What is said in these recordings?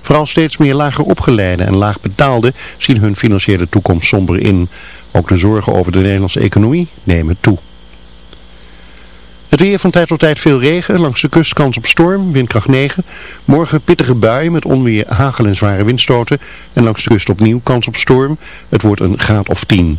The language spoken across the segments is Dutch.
Vooral steeds meer lager opgeleide en laag betaalde zien hun financiële toekomst somber in. Ook de zorgen over de Nederlandse economie nemen toe. Het weer van tijd tot tijd veel regen, langs de kust kans op storm, windkracht 9. Morgen pittige bui met onweer, hagel en zware windstoten. En langs de kust opnieuw kans op storm. Het wordt een graad of 10.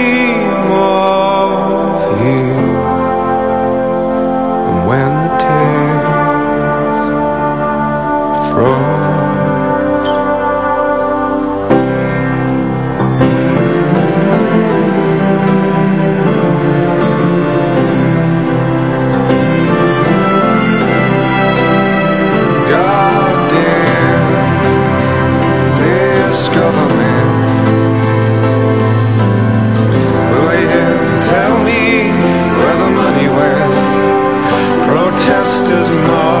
Government. Will they ever tell me where the money went? Protesters march.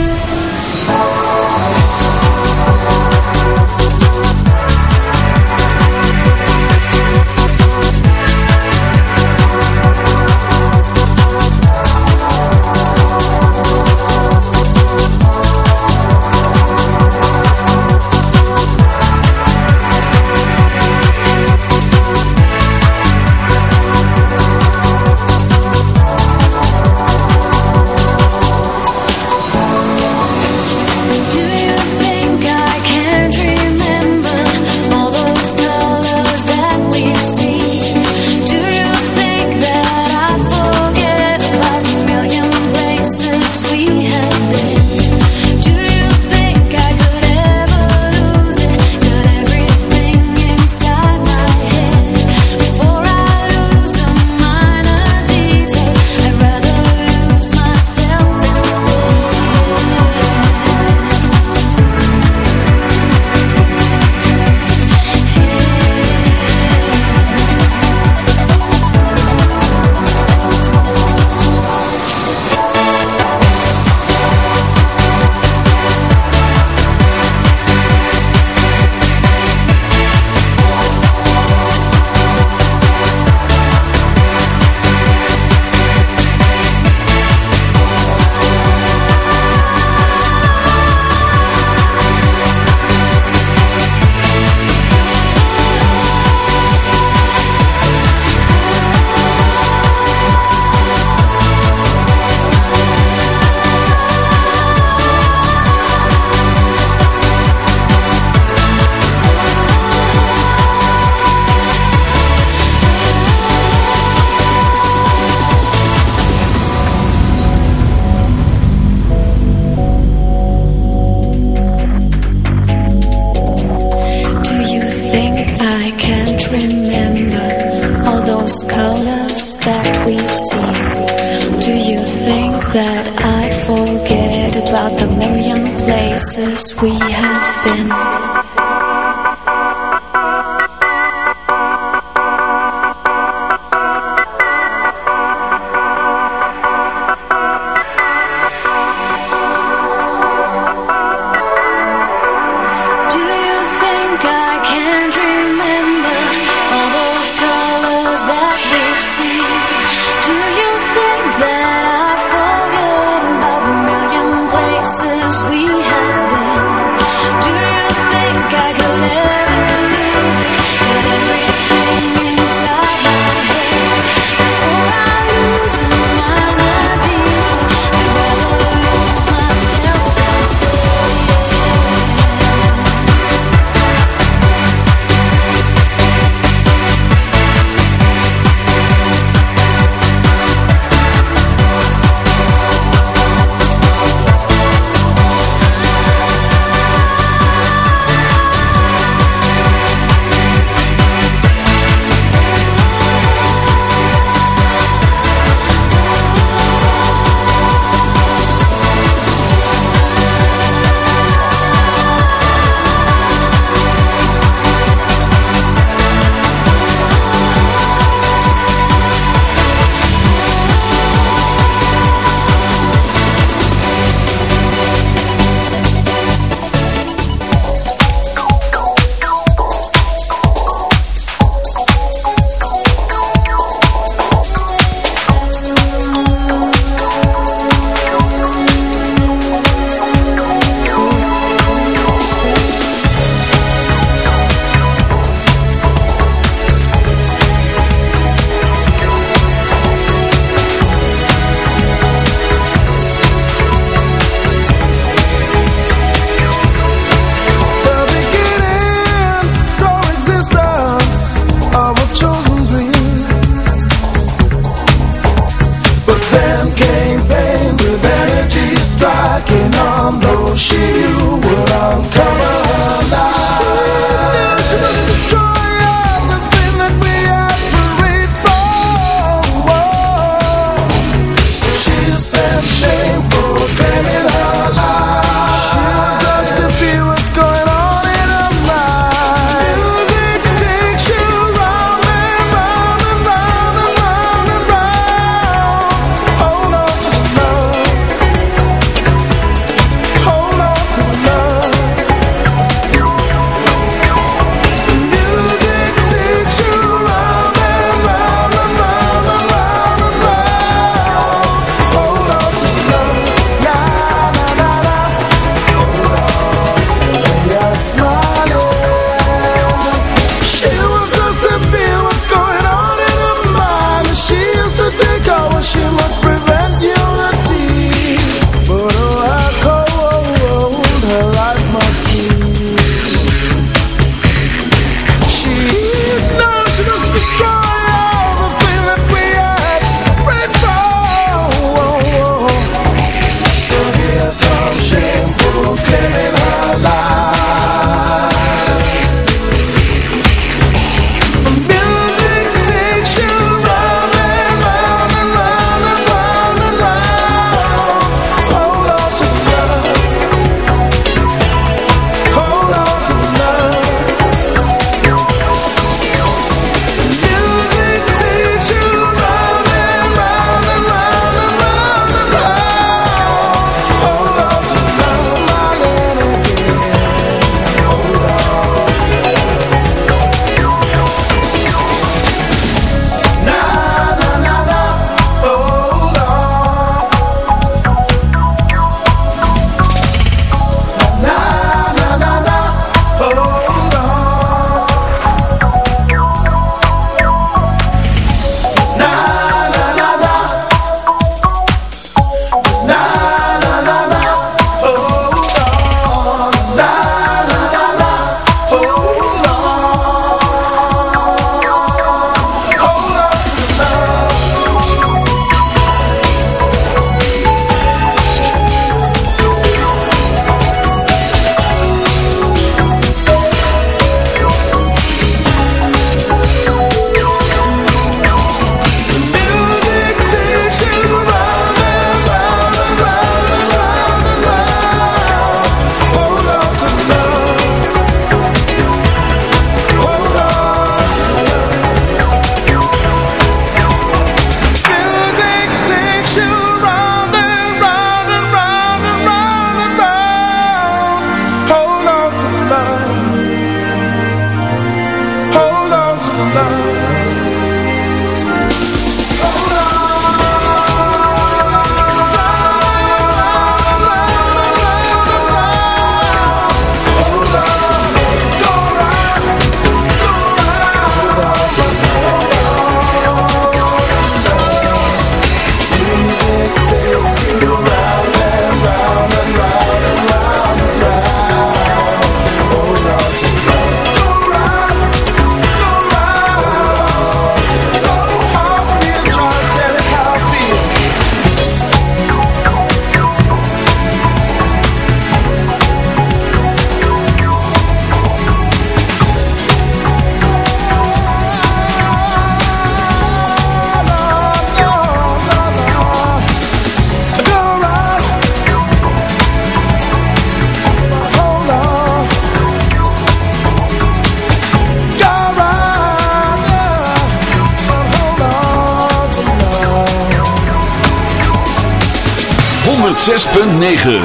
106.9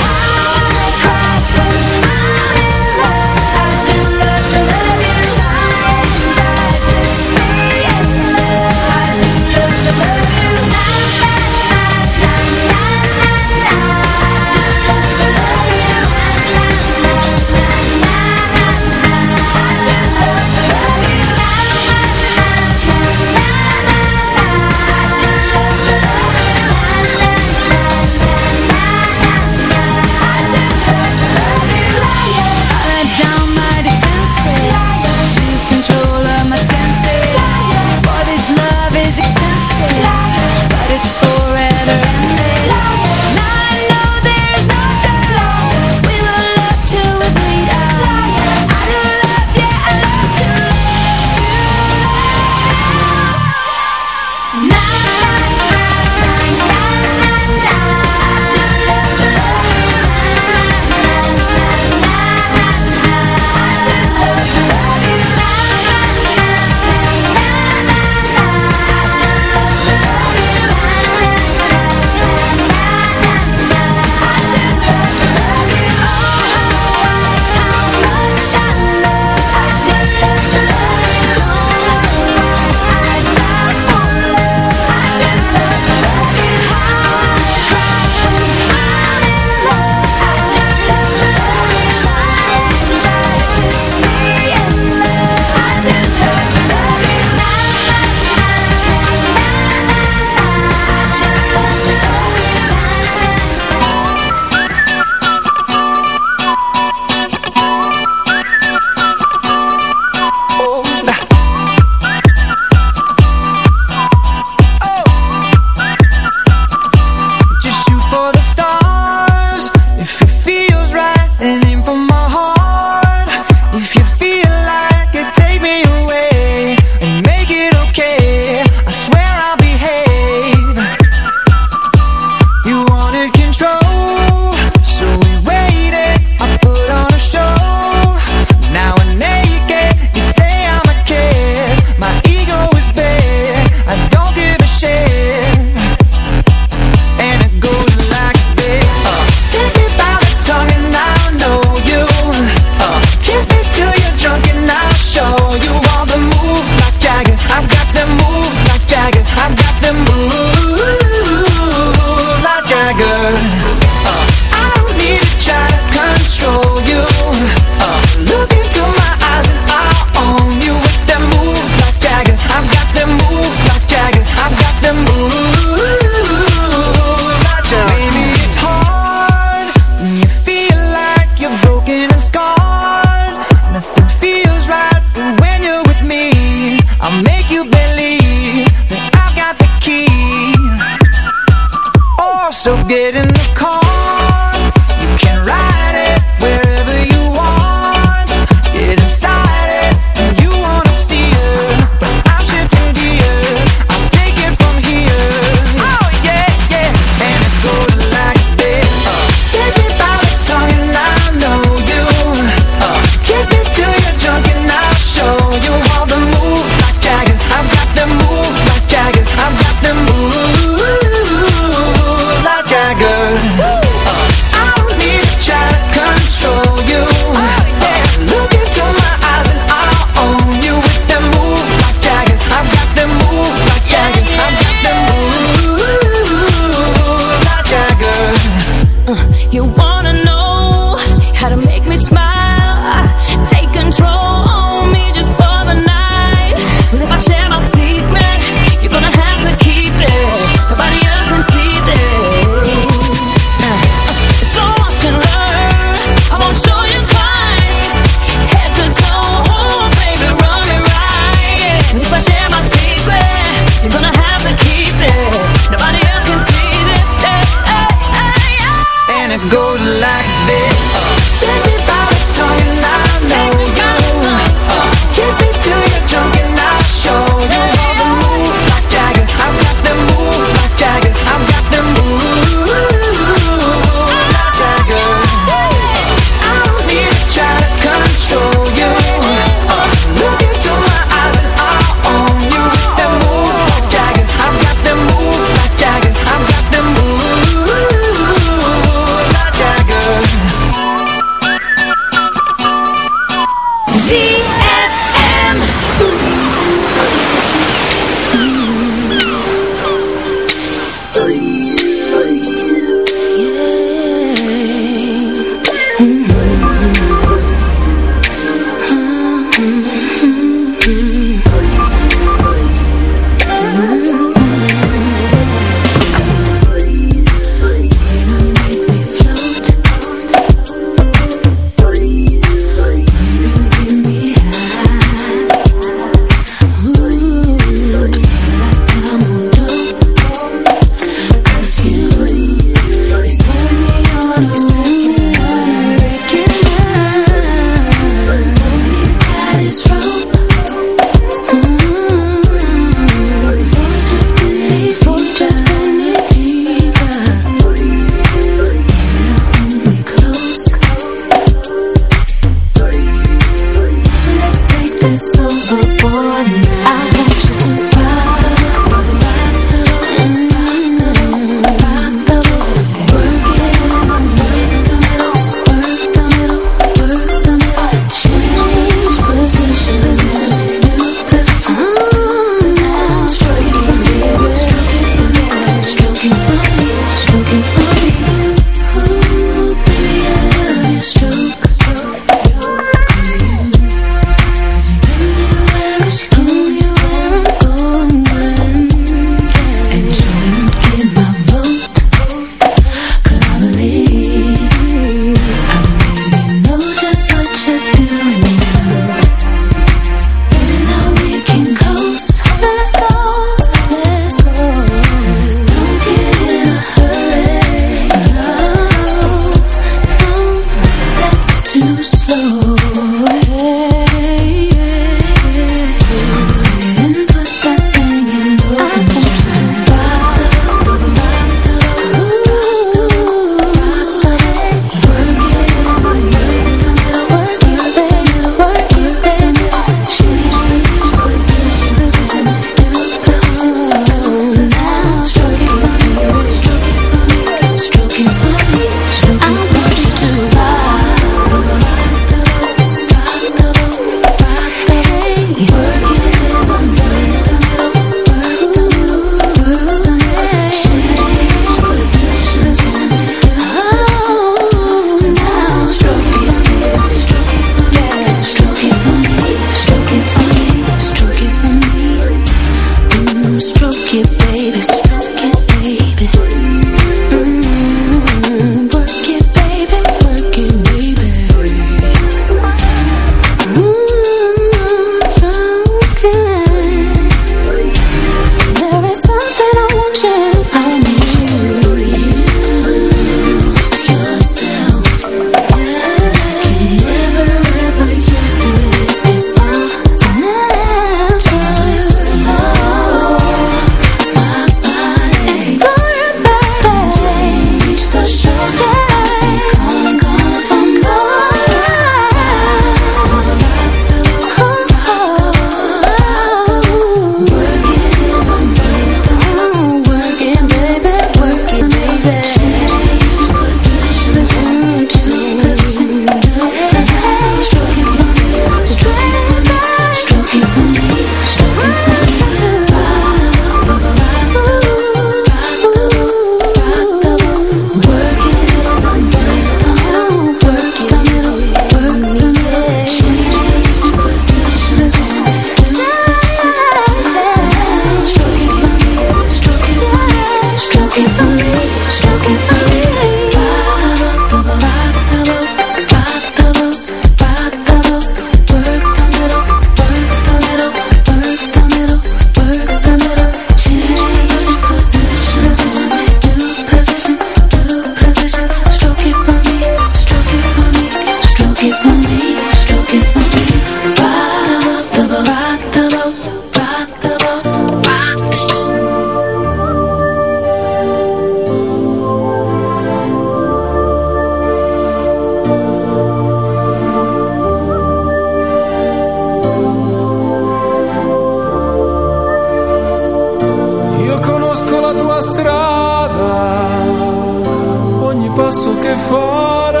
che farai,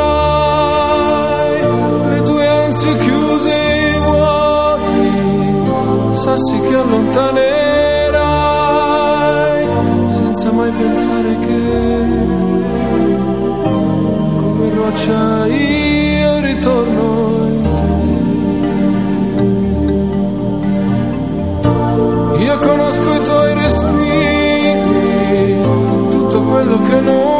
le tue ansie chiuse e vuoti, sassi che allontanerai, senza mai pensare che come roccia io ritorno in te. Io conosco i tuoi respiri, tutto quello che non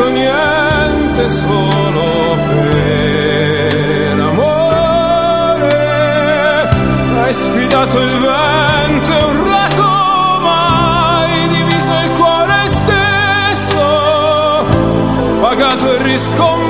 detto niente solo per amore. Hai sfidato il vento e urlato, ma hai diviso il cuore stesso, pagato il riscontro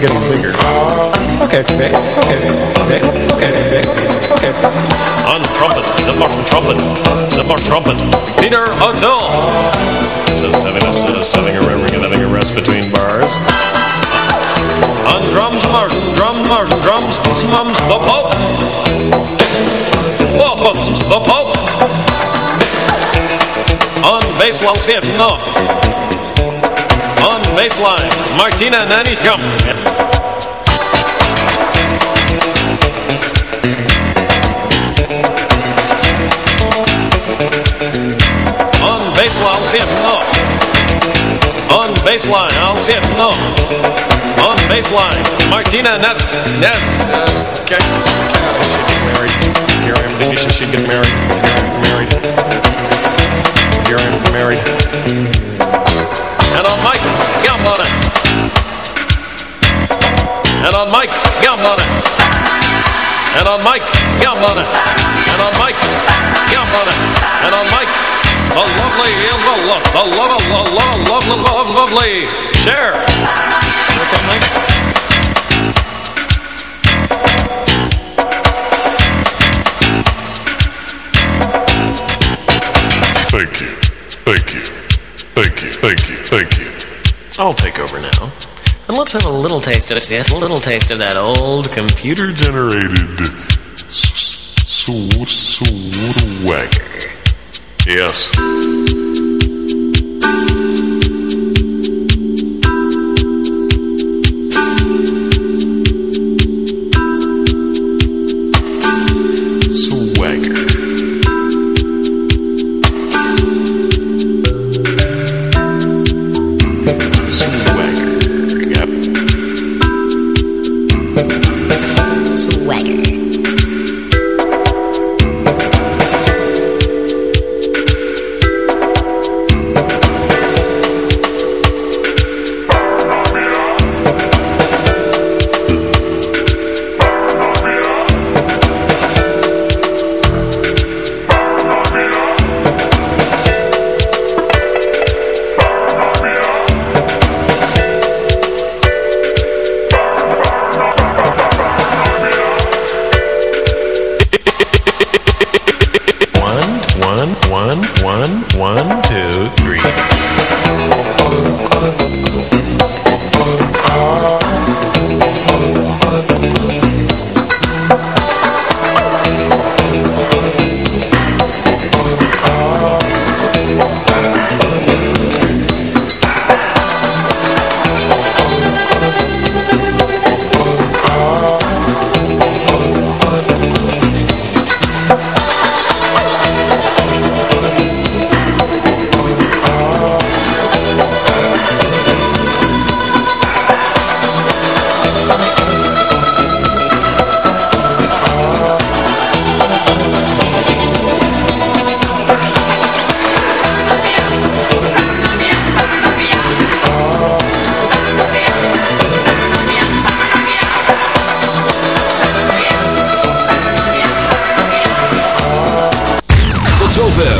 getting bigger? Okay, Vic. Okay, Vic. Okay, Vic. Okay. On trumpet, the Martin trumpet, the Martin trumpet, Peter O'Toole. Just having a just having a having a rest between bars. On drums, Martin, drum, Martin, drums, mums, the Pope. Whoppums, the Pope. On bass, Lalciet, no. On baseline, Martina Nani's come. Baseline, I'll see it, no. On baseline, Martina Net, Net, uh, okay. Here I am, thinking she should get married. Here I am, married. Here I am, married. And on Mike, Gump on it. And on Mike, Gump on it. And on Mike, Gump on it. And on Mike, Gump on it. And on Mike, the lovely, the love, the love, the love, love, love, love, lovely, share. Okay, Mike. Thank you. Thank you. Thank you. Thank you. Thank you. I'll take over now. And let's have a little taste of it. A little taste of that old computer Generated s- s- swagger. Yes.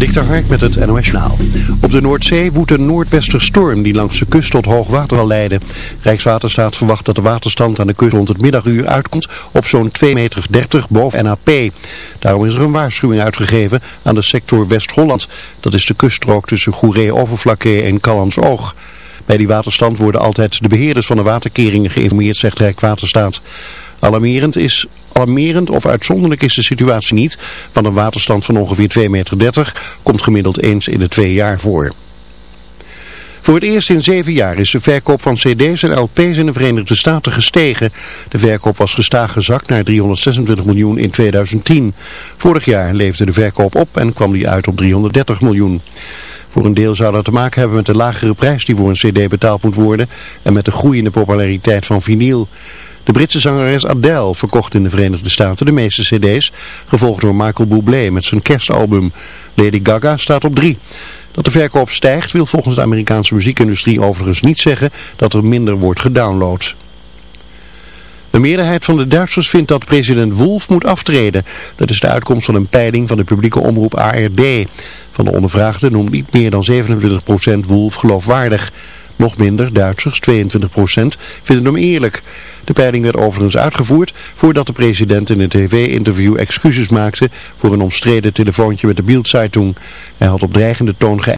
Dikter Hark met het NOS Journaal. Op de Noordzee woedt een noordwesterstorm die langs de kust tot hoog water zal leiden. Rijkswaterstaat verwacht dat de waterstand aan de kust rond het middaguur uitkomt op zo'n 2,30 meter boven NAP. Daarom is er een waarschuwing uitgegeven aan de sector West-Holland. Dat is de kuststrook tussen Goeree-Overflakkee en Callans-Oog. Bij die waterstand worden altijd de beheerders van de waterkeringen geïnformeerd, zegt Rijkswaterstaat. Alarmerend is Alarmerend of uitzonderlijk is de situatie niet, want een waterstand van ongeveer 2,30 meter komt gemiddeld eens in de twee jaar voor. Voor het eerst in zeven jaar is de verkoop van cd's en lp's in de Verenigde Staten gestegen. De verkoop was gestaag gezakt naar 326 miljoen in 2010. Vorig jaar leefde de verkoop op en kwam die uit op 330 miljoen. Voor een deel zou dat te maken hebben met de lagere prijs die voor een cd betaald moet worden en met de groeiende populariteit van vinyl. De Britse zangeres Adele verkocht in de Verenigde Staten de meeste cd's, gevolgd door Michael Bublé met zijn kerstalbum. Lady Gaga staat op drie. Dat de verkoop stijgt wil volgens de Amerikaanse muziekindustrie overigens niet zeggen dat er minder wordt gedownload. De meerderheid van de Duitsers vindt dat president Wolf moet aftreden. Dat is de uitkomst van een peiling van de publieke omroep ARD. Van de ondervraagden noemt niet meer dan 27% Wolf geloofwaardig. Nog minder, Duitsers, 22%, vinden hem eerlijk. De peiling werd overigens uitgevoerd voordat de president in een tv-interview excuses maakte voor een omstreden telefoontje met de Bild-Zeitung. Hij had op dreigende toon